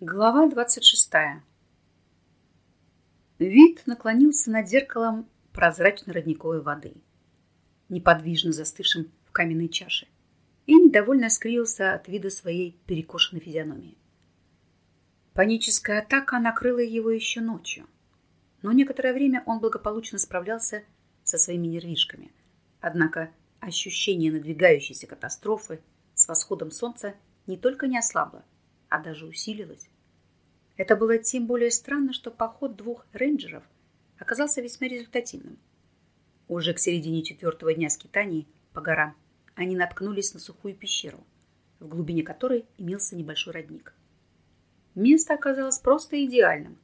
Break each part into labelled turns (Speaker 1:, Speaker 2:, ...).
Speaker 1: Глава двадцать шестая. Вид наклонился над зеркалом прозрачной родниковой воды, неподвижно застывшим в каменной чаше, и недовольно скривился от вида своей перекошенной физиономии. Паническая атака накрыла его еще ночью, но некоторое время он благополучно справлялся со своими нервишками. Однако ощущение надвигающейся катастрофы с восходом солнца не только не ослабло, а даже усилилось. Это было тем более странно, что поход двух рейнджеров оказался весьма результативным. Уже к середине четвертого дня скитаний по горам они наткнулись на сухую пещеру, в глубине которой имелся небольшой родник. Место оказалось просто идеальным.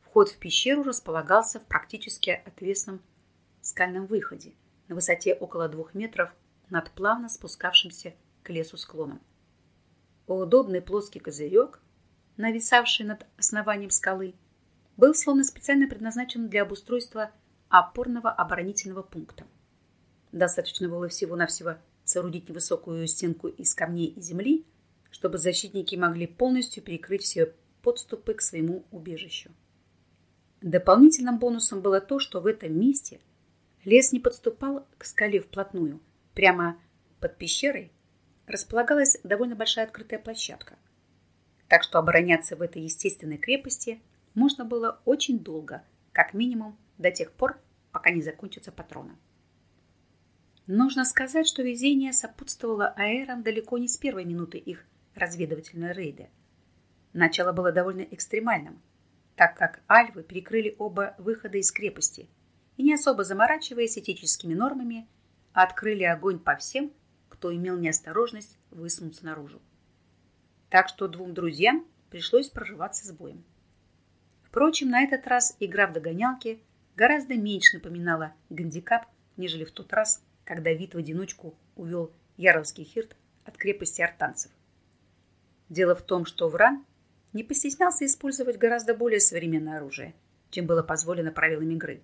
Speaker 1: Вход в пещеру располагался в практически отвесном скальном выходе на высоте около двух метров над плавно спускавшимся к лесу склоном. Удобный плоский козырек, нависавший над основанием скалы, был словно специально предназначен для обустройства опорного оборонительного пункта. Достаточно было всего-навсего соорудить невысокую стенку из камней и земли, чтобы защитники могли полностью перекрыть все подступы к своему убежищу. Дополнительным бонусом было то, что в этом месте лес не подступал к скале вплотную. Прямо под пещерой располагалась довольно большая открытая площадка. Так что обороняться в этой естественной крепости можно было очень долго, как минимум до тех пор, пока не закончатся патроны. Нужно сказать, что везение сопутствовало аэрам далеко не с первой минуты их разведывательной рейда. Начало было довольно экстремальным, так как альвы перекрыли оба выхода из крепости и, не особо заморачиваясь этическими нормами, открыли огонь по всем, кто имел неосторожность высунуться наружу. Так что двум друзьям пришлось проживаться с боем. Впрочем, на этот раз игра в догонялки гораздо меньше напоминала гандикап, нежели в тот раз, когда вид в одиночку увел Яровский хирт от крепости артанцев. Дело в том, что Вран не постеснялся использовать гораздо более современное оружие, чем было позволено правилами игры,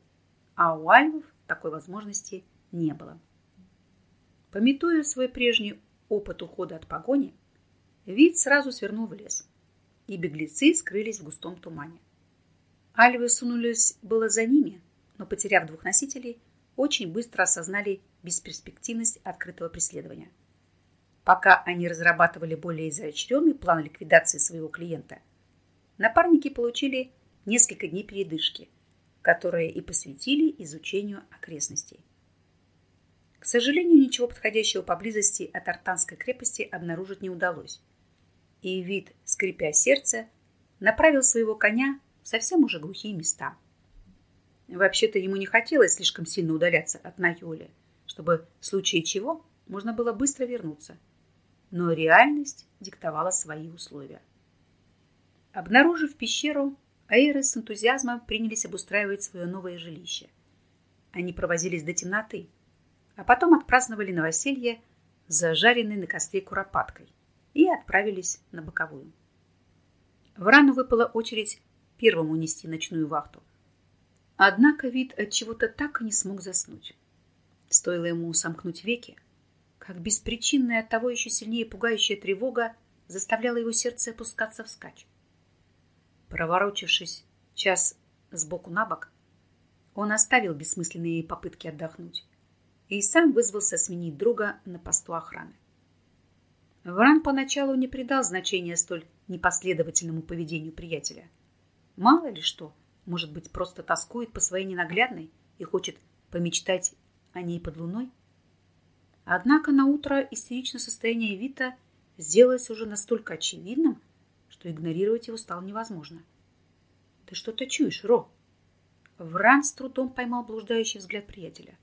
Speaker 1: а у альвов такой возможности не было. Пометуя свой прежний опыт ухода от погони, вид сразу свернул в лес, и беглецы скрылись в густом тумане. Альвы сунулись было за ними, но, потеряв двух носителей, очень быстро осознали бесперспективность открытого преследования. Пока они разрабатывали более изощренный план ликвидации своего клиента, напарники получили несколько дней передышки, которые и посвятили изучению окрестностей. К сожалению, ничего подходящего поблизости от Артанской крепости обнаружить не удалось. И вид, скрипя сердце, направил своего коня в совсем уже глухие места. Вообще-то ему не хотелось слишком сильно удаляться от Найоли, чтобы в случае чего можно было быстро вернуться. Но реальность диктовала свои условия. Обнаружив пещеру, Аэры с энтузиазмом принялись обустраивать свое новое жилище. Они провозились до темноты, а потом отпраздновали новоселье зажаренной на костре куропаткой и отправились на боковую. Врану выпала очередь первому нести ночную вахту. Однако вид от чего-то так и не смог заснуть. Стоило ему сомкнуть веки, как беспричинная, от того еще сильнее пугающая тревога заставляла его сердце опускаться вскачь. Проворочившись час сбоку на бок, он оставил бессмысленные попытки отдохнуть и сам вызвался сменить друга на посту охраны. Вран поначалу не придал значения столь непоследовательному поведению приятеля. Мало ли что, может быть, просто тоскует по своей ненаглядной и хочет помечтать о ней под луной? Однако на утро истеричное состояние Вита сделалось уже настолько очевидным, что игнорировать его стало невозможно. «Ты что-то чуешь, Ро?» Вран с трудом поймал блуждающий взгляд приятеля.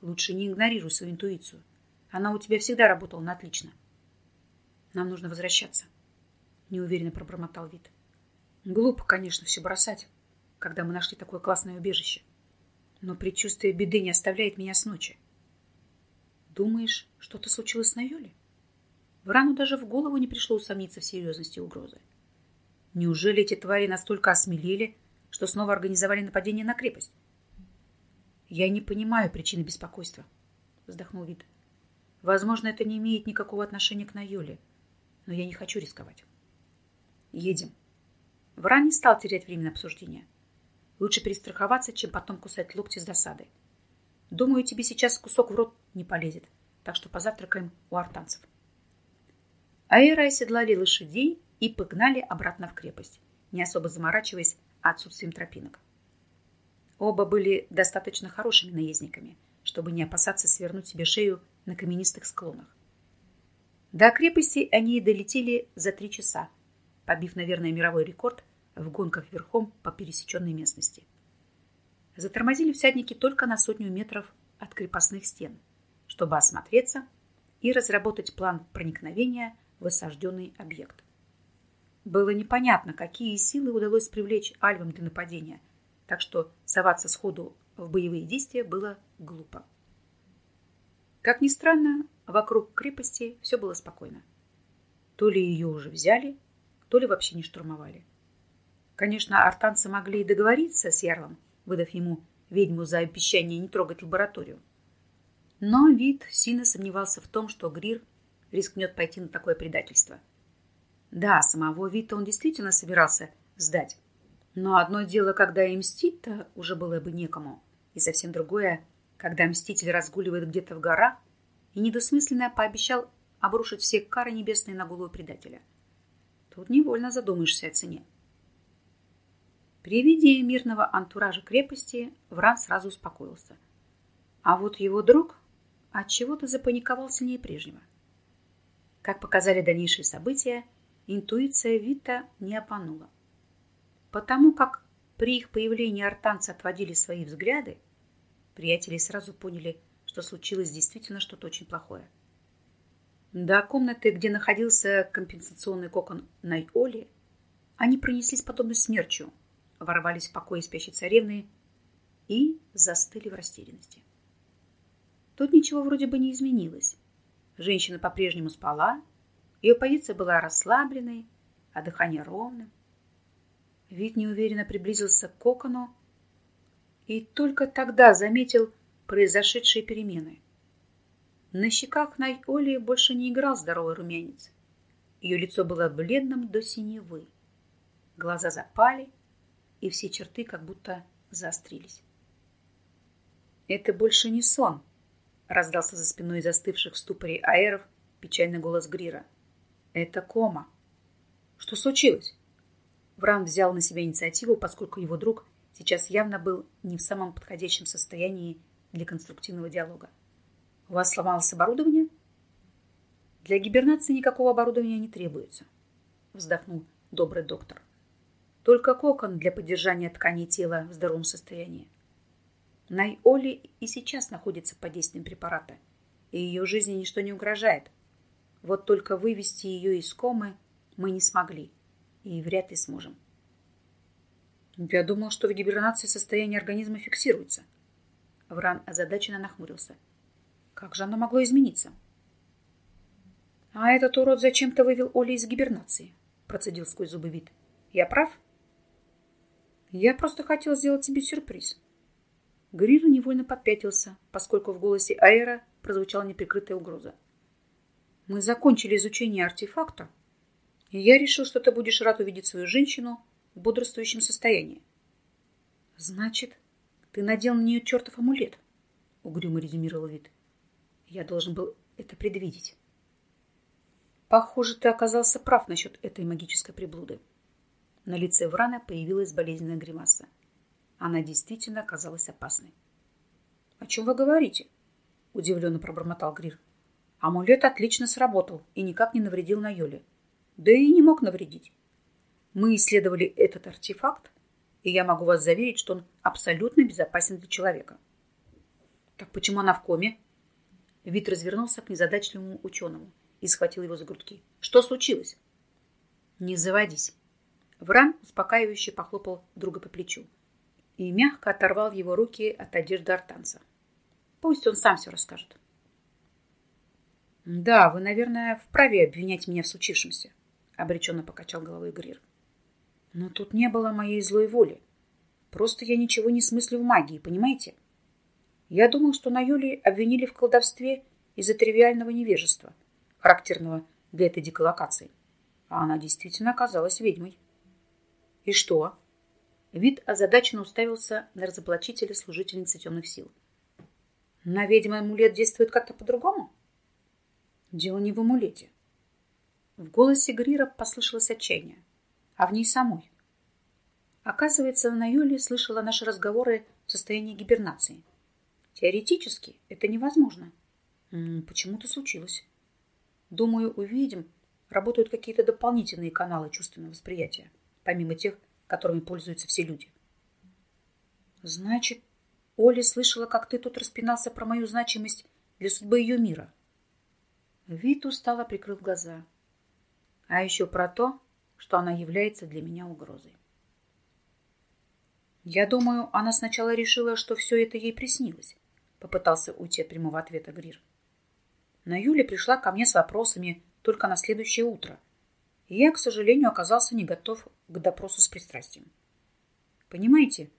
Speaker 1: Лучше не игнорируй свою интуицию. Она у тебя всегда работала на отлично. Нам нужно возвращаться. Неуверенно пробормотал вид. Глупо, конечно, все бросать, когда мы нашли такое классное убежище. Но предчувствие беды не оставляет меня с ночи. Думаешь, что-то случилось с Найоле? Врану даже в голову не пришло усомниться в серьезности угрозы. Неужели эти твари настолько осмелели, что снова организовали нападение на крепость? Я не понимаю причины беспокойства, вздохнул Вид. Возможно, это не имеет никакого отношения к Найоле, но я не хочу рисковать. Едем. Вран не стал терять время на обсуждение. Лучше перестраховаться, чем потом кусать локти с досады. Думаю, тебе сейчас кусок в рот не полезет, так что позавтракаем у артанцев. Аэра оседлали лошадей и погнали обратно в крепость, не особо заморачиваясь отсутствием тропинок. Оба были достаточно хорошими наездниками, чтобы не опасаться свернуть себе шею на каменистых склонах. До крепости они долетели за три часа, побив, наверное, мировой рекорд в гонках верхом по пересеченной местности. Затормозили всадники только на сотню метров от крепостных стен, чтобы осмотреться и разработать план проникновения в осажденный объект. Было непонятно, какие силы удалось привлечь альвам для нападения, так что соваться сходу в боевые действия было глупо. Как ни странно, вокруг крепости все было спокойно. То ли ее уже взяли, то ли вообще не штурмовали. Конечно, артанцы могли и договориться с Ярлом, выдав ему ведьму за обещание не трогать лабораторию. Но вид сильно сомневался в том, что Грир рискнет пойти на такое предательство. Да, самого Вита он действительно собирался сдать. Но одно дело, когда и мстить-то уже было бы некому, и совсем другое, когда мститель разгуливает где-то в горах и недосмысленно пообещал обрушить все кары небесные на голову предателя. Тут невольно задумаешься о цене. При виде мирного антуража крепости Вран сразу успокоился. А вот его друг от чего то запаниковал сильнее прежнего. Как показали дальнейшие события, интуиция Вита не опанула. Потому как при их появлении артанцы отводили свои взгляды, приятели сразу поняли, что случилось действительно что-то очень плохое. До комнаты, где находился компенсационный кокон Найоли, они пронеслись подобно смерчу, ворвались в покой спящей царевны и застыли в растерянности. Тут ничего вроде бы не изменилось. Женщина по-прежнему спала, ее позиция была расслабленной, а дыхание ровным. Вид неуверенно приблизился к кокону и только тогда заметил произошедшие перемены. На щеках Найоли больше не играл здоровый румянец. Ее лицо было бледным до синевы. Глаза запали, и все черты как будто заострились. «Это больше не сон», Раздался за спиной застывших в ступоре аэров печальный голос Грира. «Это кома». «Что случилось?» Вран взял на себя инициативу, поскольку его друг сейчас явно был не в самом подходящем состоянии для конструктивного диалога. «У вас сломалось оборудование?» «Для гибернации никакого оборудования не требуется», вздохнул добрый доктор. «Только кокон для поддержания тканей тела в здоровом состоянии. Найоли и сейчас находится под действием препарата, и ее жизни ничто не угрожает. Вот только вывести ее из комы мы не смогли и вряд ли сможем. Я думал, что в гибернации состояние организма фиксируется. Вран озадаченно нахмурился. Как же оно могло измениться? А этот урод зачем-то вывел Оли из гибернации, процедил сквозь зубы вид. Я прав? Я просто хотел сделать тебе сюрприз. Грир невольно попятился, поскольку в голосе Аэра прозвучала неприкрытая угроза. «Мы закончили изучение артефакта, я решил, что ты будешь рад увидеть свою женщину в бодрствующем состоянии». «Значит, ты надел на нее чертов амулет?» — угрюмо резюмировал вид. «Я должен был это предвидеть». «Похоже, ты оказался прав насчет этой магической приблуды». На лице Врана появилась болезненная гримаса. Она действительно оказалась опасной. — О чем вы говорите? — удивленно пробормотал Грир. Амулет отлично сработал и никак не навредил на Йоле. Да и не мог навредить. Мы исследовали этот артефакт, и я могу вас заверить, что он абсолютно безопасен для человека. Так почему она в коме? Вит развернулся к незадачливому ученому и схватил его за грудки. Что случилось? Не заводись. Вран успокаивающе похлопал друга по плечу и мягко оторвал его руки от одежды артанца. Пусть он сам все расскажет. «Да, вы, наверное, вправе обвинять меня в случившемся», — обреченно покачал головой Грир. «Но тут не было моей злой воли. Просто я ничего не смыслю в магии, понимаете? Я думал, что на Юлии обвинили в колдовстве из-за тривиального невежества, характерного для этой диколокации. А она действительно оказалась ведьмой. И что? Вид озадаченно уставился на разоблачителя служительницы темных сил. На ведьмы амулет действует как-то по-другому? Дело не в амулете. В голосе Грира послышалось отчаяние, а в ней самой. Оказывается, на Юле слышала наши разговоры в состоянии гибернации. Теоретически это невозможно. Почему-то случилось. Думаю, увидим, работают какие-то дополнительные каналы чувственного восприятия, помимо тех, которыми пользуются все люди. Значит, Оля слышала, как ты тут распинался про мою значимость для судьбы ее мира. Вид устало прикрыл глаза. А еще про то, что она является для меня угрозой. Я думаю, она сначала решила, что все это ей приснилось. Попытался уйти от прямого ответа Грир. Но Юля пришла ко мне с вопросами только на следующее утро. И я, к сожалению, оказался не готов к допросу с пристрастием. Понимаете,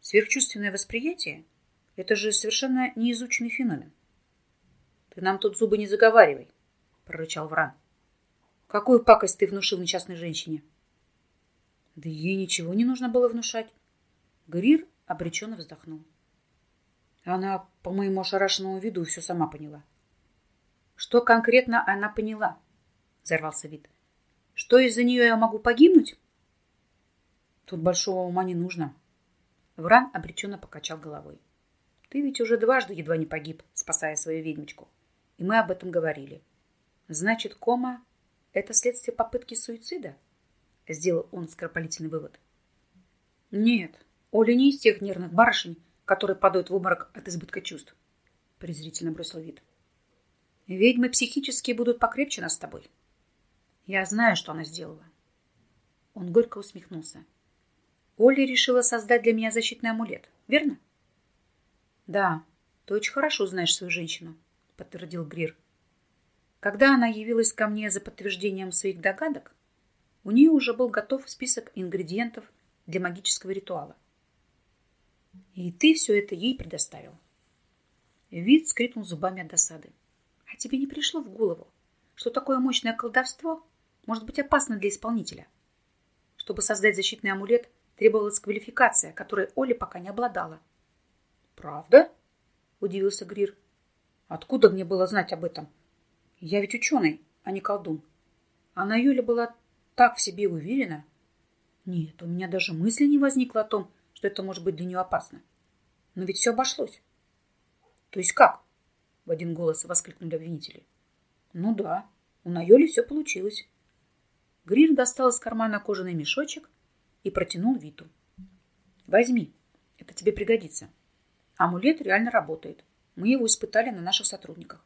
Speaker 1: Сверхчувственное восприятие – это же совершенно неизученный феномен. «Ты нам тут зубы не заговаривай», – прорычал Вран. «Какую пакость ты внушил несчастной женщине?» Да ей ничего не нужно было внушать. Грир обреченно вздохнул. Она, по моему ошарашенному виду, все сама поняла. Что конкретно она поняла? Взорвался вид. Что из-за нее я могу погибнуть? Тут большого ума не нужно, Вран обреченно покачал головой. Ты ведь уже дважды едва не погиб, спасая свою ведьмочку. И мы об этом говорили. Значит, кома — это следствие попытки суицида? Сделал он скоропалительный вывод. Нет, Оля не из тех нервных барышень, которые падают в обморок от избытка чувств. Презрительно бросил вид. Ведьмы психически будут покрепче нас с тобой. Я знаю, что она сделала. Он горько усмехнулся. Оля решила создать для меня защитный амулет, верно? Да, ты очень хорошо знаешь свою женщину, подтвердил Грир. Когда она явилась ко мне за подтверждением своих догадок, у нее уже был готов список ингредиентов для магического ритуала. И ты все это ей предоставил. Вид скрипнул зубами от досады. А тебе не пришло в голову, что такое мощное колдовство может быть опасно для исполнителя? Чтобы создать защитный амулет, Требовалась квалификация, которой Оля пока не обладала. «Правда?» – удивился Грир. «Откуда мне было знать об этом? Я ведь ученый, а не колдун». Она Юля была так в себе уверена. Нет, у меня даже мысли не возникло о том, что это может быть для нее опасно. Но ведь все обошлось. То есть как? В один голос воскликнули обвинители. Ну да, у Найоли все получилось. Грир достал из кармана кожаный мешочек и протянул Виту. «Возьми, это тебе пригодится. Амулет реально работает. Мы его испытали на наших сотрудниках».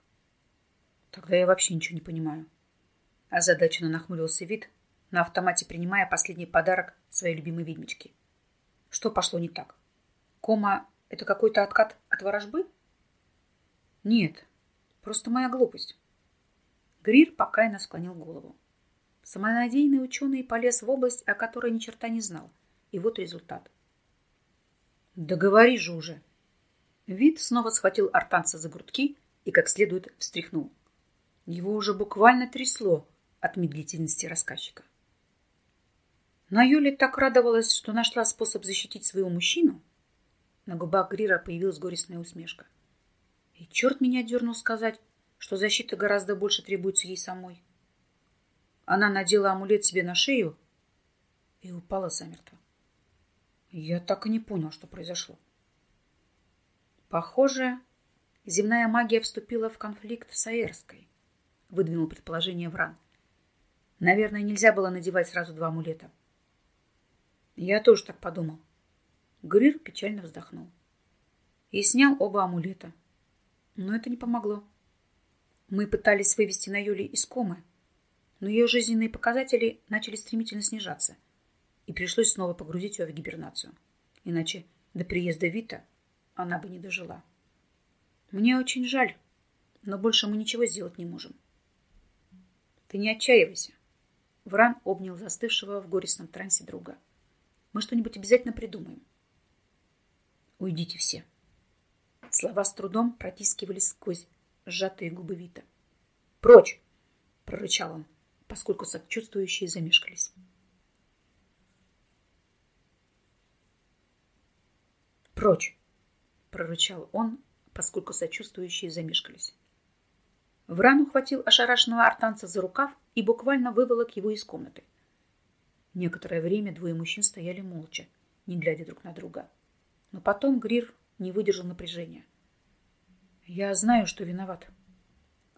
Speaker 1: «Тогда я вообще ничего не понимаю». Озадаченно нахмурился вид, на автомате принимая последний подарок своей любимой ведьмички. «Что пошло не так? Кома — это какой-то откат от ворожбы?» «Нет, просто моя глупость». Грир покаянно склонил голову. Самонадеянный ученый полез в область, о которой ни черта не знал. И вот результат. «Да же уже!» Вид снова схватил артанца за грудки и как следует встряхнул. Его уже буквально трясло от медлительности рассказчика. Но Юля так радовалась, что нашла способ защитить своего мужчину. На губах Грира появилась горестная усмешка. И черт меня дернул сказать, что защита гораздо больше требуется ей самой. Она надела амулет себе на шею и упала замертво. Я так и не понял, что произошло. Похоже, земная магия вступила в конфликт с Аэрской, выдвинул предположение Вран. Наверное, нельзя было надевать сразу два амулета. Я тоже так подумал. Грир печально вздохнул. И снял оба амулета. Но это не помогло. Мы пытались вывести на Юли из комы, но ее жизненные показатели начали стремительно снижаться, и пришлось снова погрузить ее в гибернацию. Иначе до приезда Вита она бы не дожила. Мне очень жаль, но больше мы ничего сделать не можем. Ты не отчаивайся. Вран обнял застывшего в горестном трансе друга. Мы что-нибудь обязательно придумаем. Уйдите все. Слова с трудом протискивались сквозь сжатые губы Вита. «Прочь!» — прорычал он поскольку сочувствующие замешкались. «Прочь!» – прорычал он, поскольку сочувствующие замешкались. Вран ухватил ошарашенного артанца за рукав и буквально выволок его из комнаты. Некоторое время двое мужчин стояли молча, не глядя друг на друга. Но потом Грир не выдержал напряжения. «Я знаю, что виноват».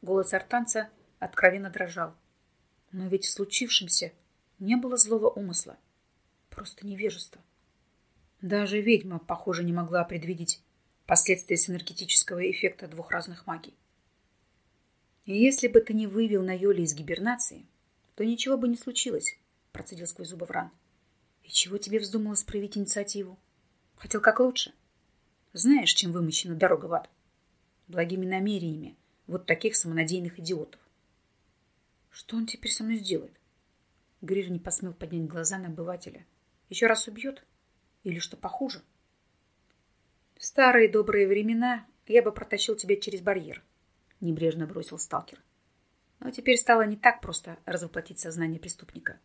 Speaker 1: Голос артанца откровенно дрожал. Но ведь в случившемся не было злого умысла, просто невежество. Даже ведьма, похоже, не могла предвидеть последствия синергетического эффекта двух разных магий. Если бы ты не вывел на Йоли из гибернации, то ничего бы не случилось, процедил сквозь зубы Вран. И чего тебе вздумалось проявить инициативу? Хотел как лучше. Знаешь, чем вымощена дорога в ад? Благими намерениями вот таких самонадеянных идиотов. Что он теперь со мной сделает? Грир не посмел поднять глаза на обывателя. Еще раз убьет? Или что похуже? В старые добрые времена я бы протащил тебя через барьер, небрежно бросил сталкер. Но теперь стало не так просто развоплотить сознание преступника.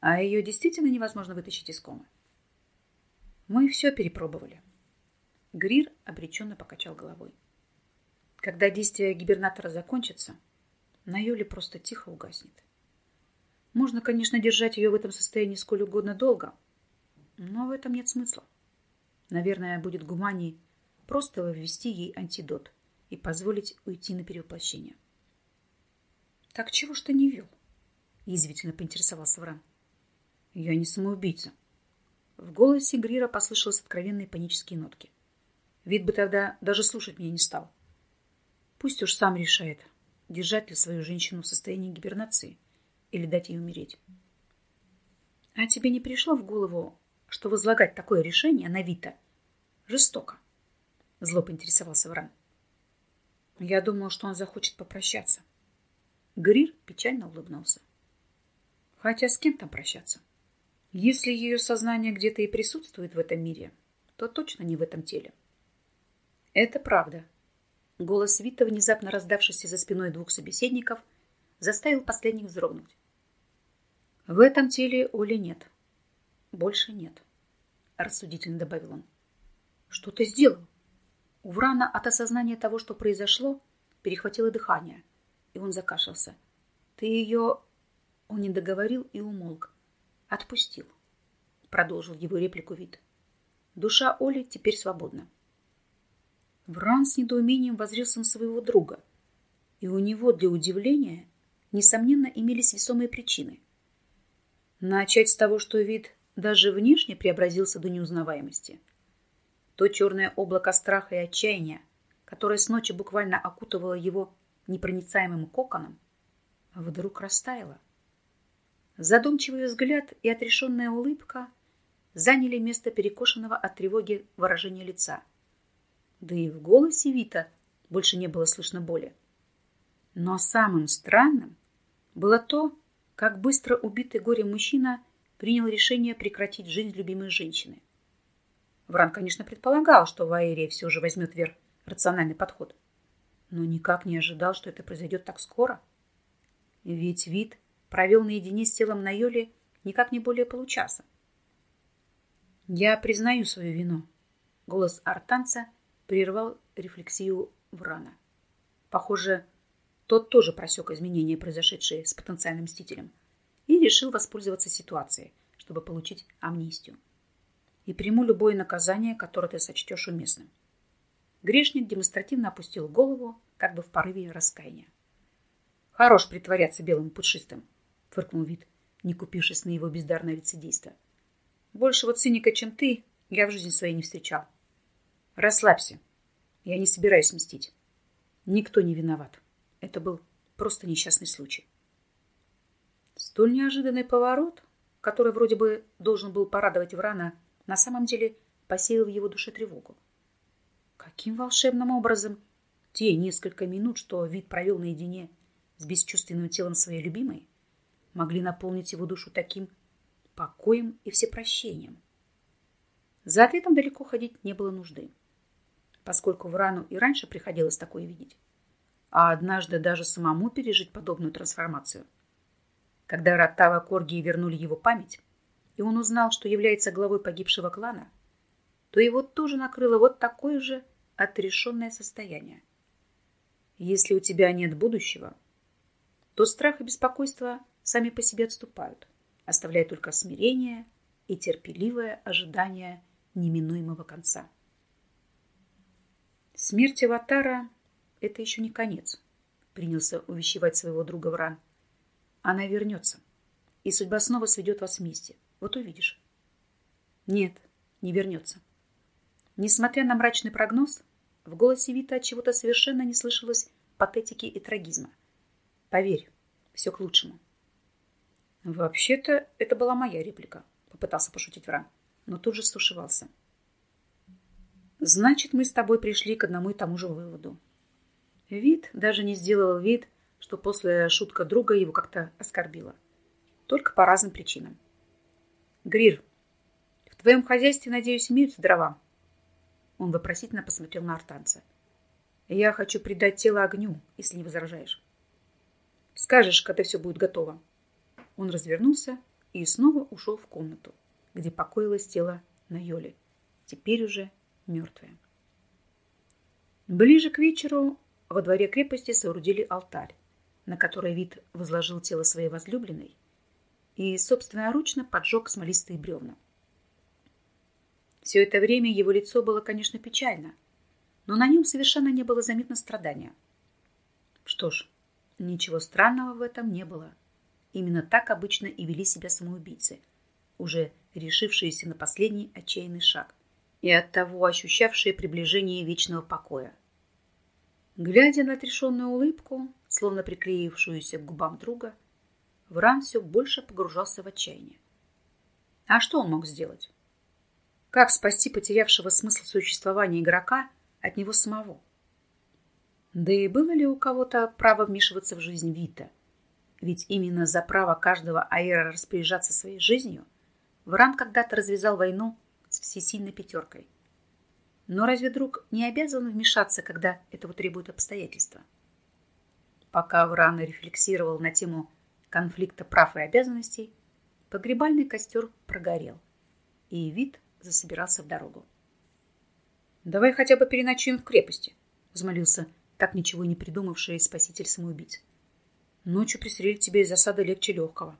Speaker 1: А ее действительно невозможно вытащить из комы. Мы все перепробовали. Грир обреченно покачал головой. Когда действие гибернатора закончится, на Юле просто тихо угаснет. Можно, конечно, держать ее в этом состоянии сколь угодно долго, но в этом нет смысла. Наверное, будет гуманнее просто ввести ей антидот и позволить уйти на перевоплощение. «Так чего ж ты не вел?» – язвительно поинтересовался Вран. «Я не самоубийца». В голосе Грира послышались откровенные панические нотки. Вид бы тогда даже слушать меня не стал. Пусть уж сам решает, держать ли свою женщину в состоянии гибернации или дать ей умереть. А тебе не пришло в голову, что возлагать такое решение на Вита жестоко? Зло поинтересовался Вран. Я думал, что он захочет попрощаться. Грир печально улыбнулся. Хотя с кем там прощаться? Если ее сознание где-то и присутствует в этом мире, то точно не в этом теле. Это правда, Голос Вита, внезапно раздавшийся за спиной двух собеседников, заставил последних вздрогнуть. В этом теле Оли нет. Больше нет, рассудительно добавил он. Что ты сделал? У Врана от осознания того, что произошло, перехватило дыхание, и он закашлялся. Ты ее... Он не договорил и умолк. Отпустил. Продолжил его реплику вид. Душа Оли теперь свободна. Вран с недоумением возрился на своего друга. И у него для удивления, несомненно, имелись весомые причины. Начать с того, что вид даже внешне преобразился до неузнаваемости. То черное облако страха и отчаяния, которое с ночи буквально окутывало его непроницаемым коконом, вдруг растаяло. Задумчивый взгляд и отрешенная улыбка заняли место перекошенного от тревоги выражения лица – да и в голосе Вита больше не было слышно боли. Но самым странным было то, как быстро убитый горем мужчина принял решение прекратить жизнь любимой женщины. Вран, конечно, предполагал, что в Аэре все же возьмет верх рациональный подход, но никак не ожидал, что это произойдет так скоро. Ведь вид провел наедине с телом на Йоле никак не более получаса. «Я признаю свою вину», — голос артанца прервал рефлексию Врана. Похоже, тот тоже просек изменения, произошедшие с потенциальным мстителем, и решил воспользоваться ситуацией, чтобы получить амнистию. И приму любое наказание, которое ты сочтешь уместным. Грешник демонстративно опустил голову, как бы в порыве раскаяния. «Хорош притворяться белым пушистым», — фыркнул вид, не купившись на его бездарное лицедейство. «Большего циника, чем ты, я в жизни своей не встречал. Расслабься. Я не собираюсь мстить. Никто не виноват. Это был просто несчастный случай. Столь неожиданный поворот, который вроде бы должен был порадовать Врана, на самом деле посеял в его душе тревогу. Каким волшебным образом те несколько минут, что вид провел наедине с бесчувственным телом своей любимой, могли наполнить его душу таким покоем и всепрощением? За ответом далеко ходить не было нужды поскольку Врану и раньше приходилось такое видеть, а однажды даже самому пережить подобную трансформацию. Когда Раттава Коргии вернули его память, и он узнал, что является главой погибшего клана, то его тоже накрыло вот такое же отрешенное состояние. Если у тебя нет будущего, то страх и беспокойство сами по себе отступают, оставляя только смирение и терпеливое ожидание неминуемого конца. Смерть Аватара — это еще не конец, принялся увещевать своего друга Вран. Она вернется, и судьба снова сведет вас вместе. Вот увидишь. Нет, не вернется. Несмотря на мрачный прогноз, в голосе Вита от чего-то совершенно не слышалось патетики и трагизма. Поверь, все к лучшему. Вообще-то это была моя реплика, попытался пошутить Вран, но тут же стушевался. Значит, мы с тобой пришли к одному и тому же выводу. Вид даже не сделал вид, что после шутка друга его как-то оскорбила. Только по разным причинам. Грир, в твоем хозяйстве, надеюсь, имеются дрова? Он вопросительно посмотрел на артанца. Я хочу придать тело огню, если не возражаешь. Скажешь, когда все будет готово. Он развернулся и снова ушел в комнату, где покоилось тело на Йоле, теперь уже мертвое. Ближе к вечеру во дворе крепости соорудили алтарь, на который вид возложил тело своей возлюбленной и собственноручно поджег смолистые бревна. Все это время его лицо было, конечно, печально, но на нем совершенно не было заметно страдания. Что ж, ничего странного в этом не было. Именно так обычно и вели себя самоубийцы, уже решившиеся на последний отчаянный шаг и оттого ощущавшие приближение вечного покоя. Глядя на отрешенную улыбку, словно приклеившуюся к губам друга, Вран все больше погружался в отчаяние. А что он мог сделать? Как спасти потерявшего смысл существования игрока от него самого? Да и было ли у кого-то право вмешиваться в жизнь Вита? Ведь именно за право каждого аэра распоряжаться своей жизнью Вран когда-то развязал войну с всесильной пятеркой. Но разве друг не обязан вмешаться, когда этого требуют обстоятельства? Пока Вран рефлексировал на тему конфликта прав и обязанностей, погребальный костер прогорел, и вид засобирался в дорогу. «Давай хотя бы переночуем в крепости», — взмолился так ничего не придумавший спаситель-самоубийц. «Ночью пристрелить тебя из засады легче легкого».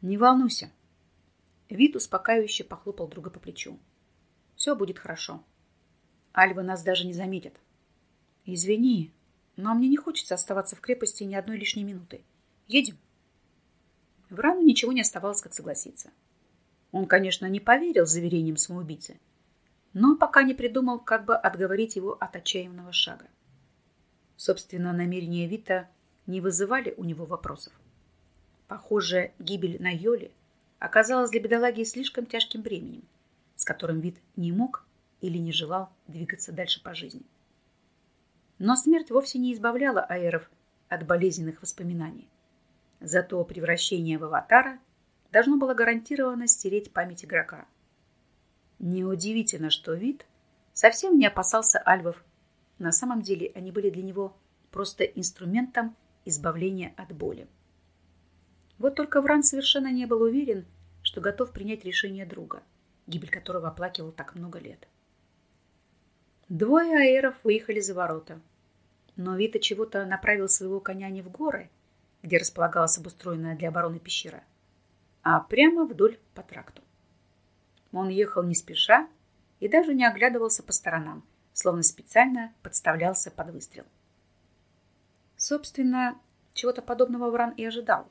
Speaker 1: «Не волнуйся». Вид успокаивающе похлопал друга по плечу. «Все будет хорошо. Альвы нас даже не заметят». «Извини, но мне не хочется оставаться в крепости ни одной лишней минуты. Едем?» Врану ничего не оставалось, как согласиться. Он, конечно, не поверил заверениям самоубийцы, но пока не придумал, как бы отговорить его от отчаянного шага. Собственно, намерения Вита не вызывали у него вопросов. Похоже, гибель на Йоле оказалась для бедолаги слишком тяжким бременем, с которым Вит не мог или не желал двигаться дальше по жизни. Но смерть вовсе не избавляла аэров от болезненных воспоминаний. Зато превращение в аватара должно было гарантированно стереть память игрока. Неудивительно, что вид совсем не опасался альвов. На самом деле они были для него просто инструментом избавления от боли. Вот только Вран совершенно не был уверен, что готов принять решение друга, гибель которого оплакивал так много лет. Двое аэров выехали за ворота, но Вита чего-то направил своего коня не в горы, где располагалась обустроенная для обороны пещера, а прямо вдоль по тракту. Он ехал не спеша и даже не оглядывался по сторонам, словно специально подставлялся под выстрел. Собственно, чего-то подобного Вран и ожидал,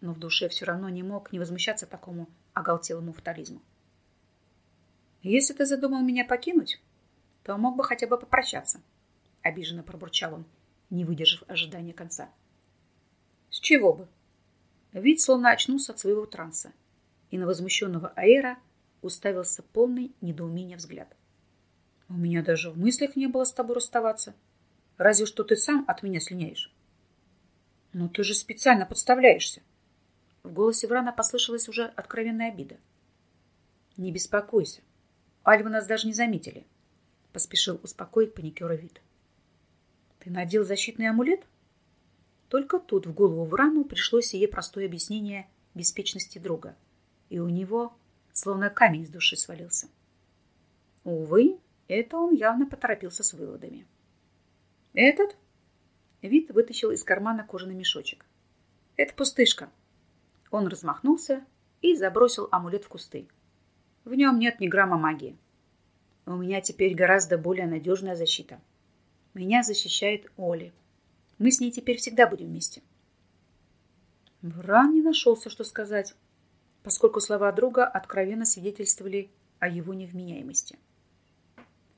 Speaker 1: но в душе все равно не мог не возмущаться такому оголтелому фатализму. «Если ты задумал меня покинуть, то мог бы хотя бы попрощаться», — обиженно пробурчал он, не выдержав ожидания конца. «С чего бы?» Вид словно очнулся от своего транса, и на возмущенного Аэра уставился полный недоумения взгляд. «У меня даже в мыслях не было с тобой расставаться. Разве что ты сам от меня слиняешь». «Но ты же специально подставляешься». В голосе Врана послышалась уже откровенная обида. «Не беспокойся. Альвы нас даже не заметили», — поспешил успокоить паникера вид. «Ты надел защитный амулет?» Только тут в голову Врану пришло сие простое объяснение беспечности друга, и у него словно камень с души свалился. Увы, это он явно поторопился с выводами. «Этот?» Вид вытащил из кармана кожаный мешочек. «Это пустышка». Он размахнулся и забросил амулет в кусты. В нем нет ни грамма магии. У меня теперь гораздо более надежная защита. Меня защищает Оли. Мы с ней теперь всегда будем вместе. Вран не нашелся, что сказать, поскольку слова друга откровенно свидетельствовали о его невменяемости.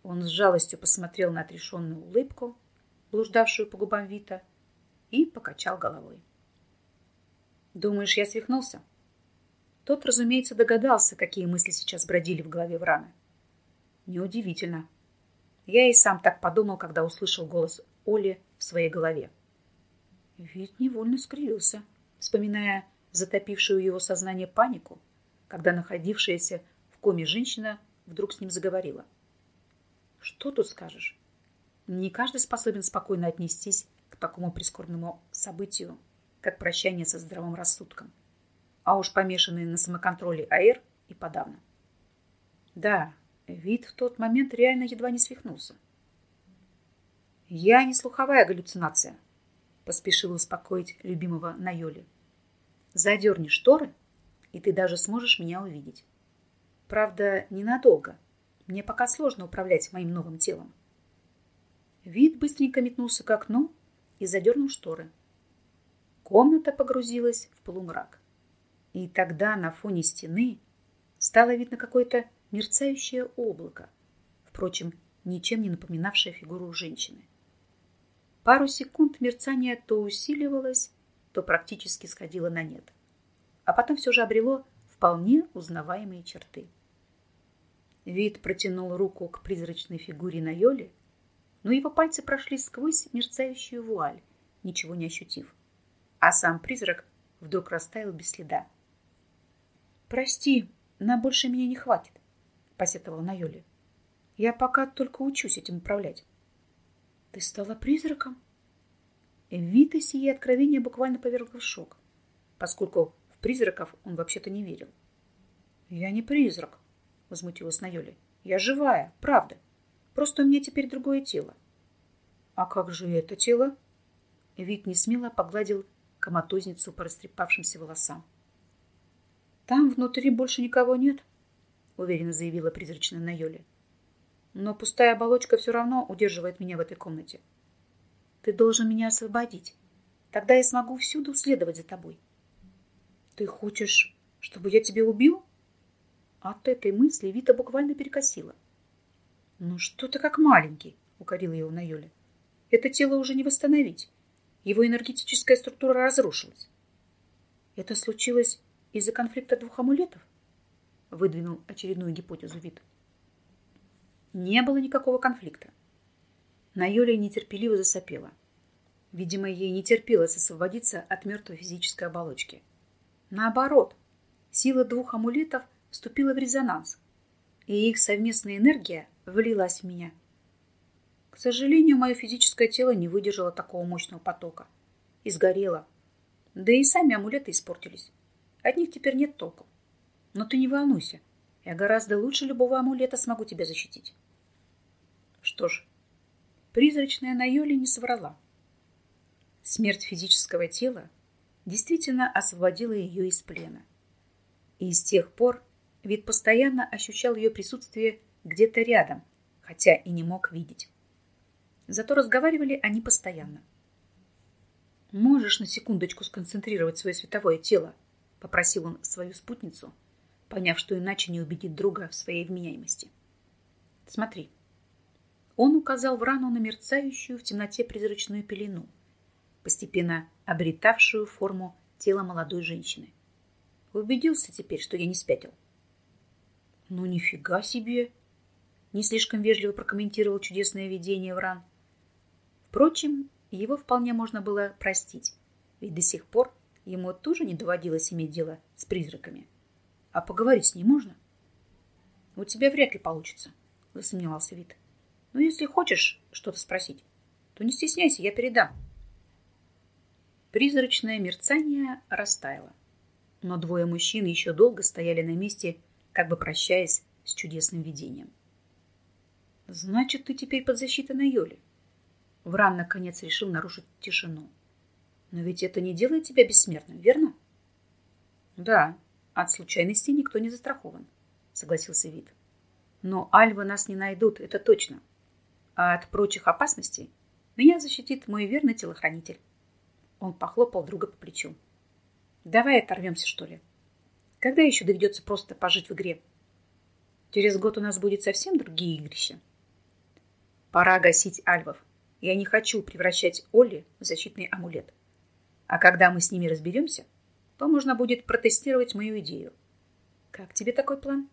Speaker 1: Он с жалостью посмотрел на отрешенную улыбку, блуждавшую по губам Вита, и покачал головой. «Думаешь, я свихнулся?» Тот, разумеется, догадался, какие мысли сейчас бродили в голове Врана. Неудивительно. Я и сам так подумал, когда услышал голос Оли в своей голове. Вид невольно скривился, вспоминая затопившую его сознание панику, когда находившаяся в коме женщина вдруг с ним заговорила. Что тут скажешь? Не каждый способен спокойно отнестись к такому прискорбному событию, как прощание со здравым рассудком. А уж помешанный на самоконтроле Аэр и подавно. Да, вид в тот момент реально едва не свихнулся. «Я не слуховая галлюцинация», — поспешил успокоить любимого Найоли. «Задерни шторы, и ты даже сможешь меня увидеть. Правда, ненадолго. Мне пока сложно управлять моим новым телом. Вид быстренько метнулся к окну и задернул шторы. Комната погрузилась в полумрак. И тогда на фоне стены стало видно какое-то мерцающее облако, впрочем, ничем не напоминавшее фигуру женщины. Пару секунд мерцание то усиливалось, то практически сходило на нет, а потом все же обрело вполне узнаваемые черты. Вид протянул руку к призрачной фигуре на Йоле но его пальцы прошли сквозь мерцающую вуаль, ничего не ощутив. А сам призрак вдруг растаял без следа. «Прости, на больше меня не хватит», — посетовал Найоли. «Я пока только учусь этим управлять». «Ты стала призраком?» Вита сие откровение буквально повергло в шок, поскольку в призраков он вообще-то не верил. «Я не призрак», — возмутилась Найоли. «Я живая, правда. Просто у меня теперь другое тело. А как же это тело? Вид не смело погладил коматозницу по растрепавшимся волосам. Там внутри больше никого нет, уверенно заявила призрачная Найоли. Но пустая оболочка все равно удерживает меня в этой комнате. Ты должен меня освободить. Тогда я смогу всюду следовать за тобой. Ты хочешь, чтобы я тебя убил? От этой мысли Вита буквально перекосила. «Ну что ты как маленький?» — укорила его на Юля. «Это тело уже не восстановить. Его энергетическая структура разрушилась». «Это случилось из-за конфликта двух амулетов?» — выдвинул очередную гипотезу вид. Не было никакого конфликта. На Юлия нетерпеливо засопела. Видимо, ей не терпелось освободиться от мертвой физической оболочки. Наоборот, сила двух амулетов вступила в резонанс, и их совместная энергия влилась в меня. К сожалению, мое физическое тело не выдержало такого мощного потока и сгорело. Да и сами амулеты испортились. От них теперь нет толку. Но ты не волнуйся. Я гораздо лучше любого амулета смогу тебя защитить. Что ж, призрачная Найоли не соврала. Смерть физического тела действительно освободила ее из плена. И с тех пор вид постоянно ощущал ее присутствие где-то рядом, хотя и не мог видеть. Зато разговаривали они постоянно. «Можешь на секундочку сконцентрировать свое световое тело?» — попросил он свою спутницу, поняв, что иначе не убедит друга в своей вменяемости. «Смотри». Он указал в рану на мерцающую в темноте призрачную пелену, постепенно обретавшую форму тела молодой женщины. Убедился теперь, что я не спятил. «Ну, нифига себе!» не слишком вежливо прокомментировал чудесное видение Вран. Впрочем, его вполне можно было простить, ведь до сих пор ему тоже не доводилось иметь дело с призраками. А поговорить с ней можно? У тебя вряд ли получится, засомневался вид. Но если хочешь что-то спросить, то не стесняйся, я передам. Призрачное мерцание растаяло. Но двое мужчин еще долго стояли на месте, как бы прощаясь с чудесным видением. «Значит, ты теперь под защитой на Йоли?» Вран, наконец, решил нарушить тишину. «Но ведь это не делает тебя бессмертным, верно?» «Да, от случайностей никто не застрахован», — согласился Вид. «Но альвы нас не найдут, это точно. А от прочих опасностей меня защитит мой верный телохранитель». Он похлопал друга по плечу. «Давай оторвемся, что ли? Когда еще доведется просто пожить в игре? Через год у нас будет совсем другие игрища. Пора гасить альвов. Я не хочу превращать Олли в защитный амулет. А когда мы с ними разберемся, то можно будет протестировать мою идею. Как тебе такой план?